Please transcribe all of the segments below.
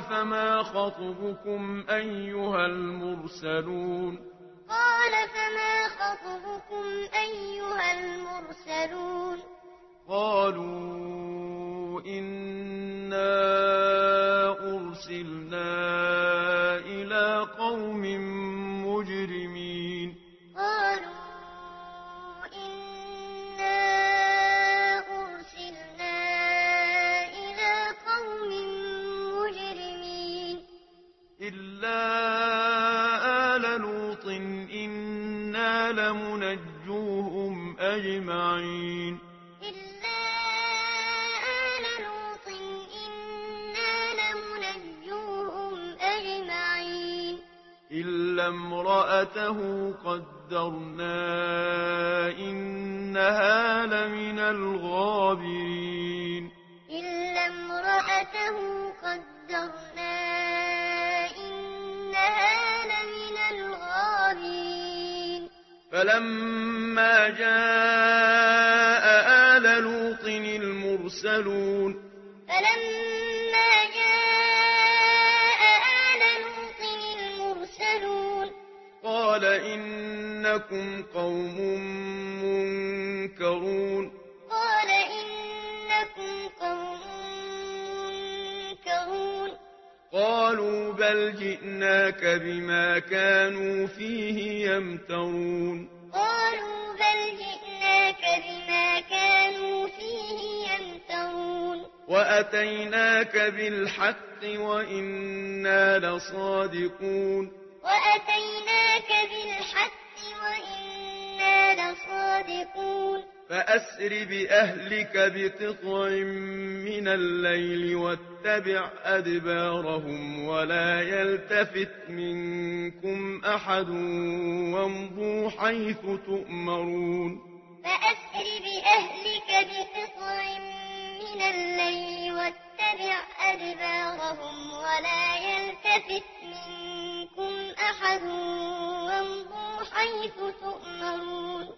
فما خطبكم أيها المرسلون قال فما خطبكم أيها المرسلون قالوا إلا آل لوط إنا لمنجوهم أجمعين إلا آل لوط إنا لمنجوهم أجمعين إلا امرأته قدرنا إنها لمن الغابرين إلا امرأته قدرنا فلما جاء آل لوط المرسلون فلما جاء آل لوط المرسلون قال إنكم قوم منكرون قالوا بل جئناك بما كانوا فيه يمترون قالوا بل جئناك بما كانوا فيه يمترون وأتيناك بالحق وإنا لصادقون وأتيناك بالحق وإنا لصادقون فأسر بأهلك بقطع من الليل واتبع أدبارهم ولا يلتفت منكم أحد وامضوا حيث تؤمرون فأسر بأهلك بقطع من الليل واتبع أدبارهم ولا يلتفت منكم أحد وامضوا حيث تؤمرون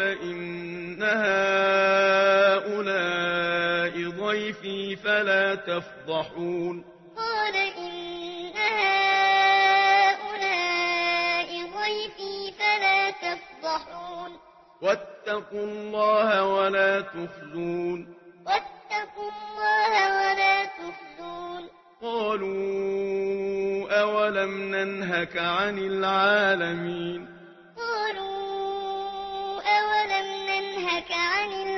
قال إن هؤلاء ضيفي فلا تفضحون قال إن هؤلاء ضيفي فلا تفضحون واتقوا الله ولا تخزون واتقوا الله ولا تخزون قالوا أولم ننهك عن العالمين 哥，你。